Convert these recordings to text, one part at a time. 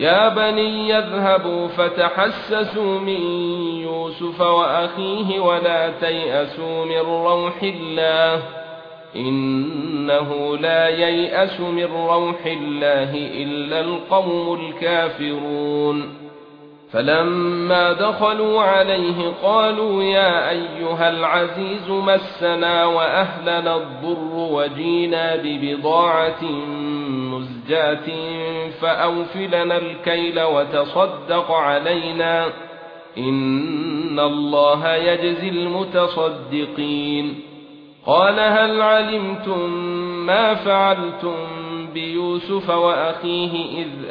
يا بني يذهبوا فتحسسوا من يوسف وأخيه ولا تيأسوا من روح الله إنه لا ييأس من روح الله إلا القوم الكافرون فلما دخلوا عليه قالوا يا أيها العزيز مسنا وأهلنا الضر وجينا ببضاعة مزجاة فأوفلنا الكيل وتصدق علينا إن الله يجزي المتصدقين قال هل علمتم ما فعلتم بيوسف وأخيه إذ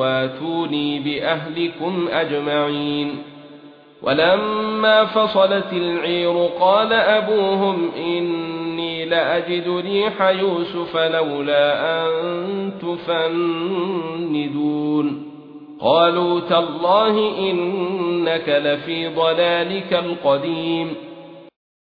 واتوني بأهلكم أجمعين ولما فصلت العير قال أبوهم إني لأجد ريح يوسف لولا أن تفندون قالوا تالله إنك لفي ضلالك القديم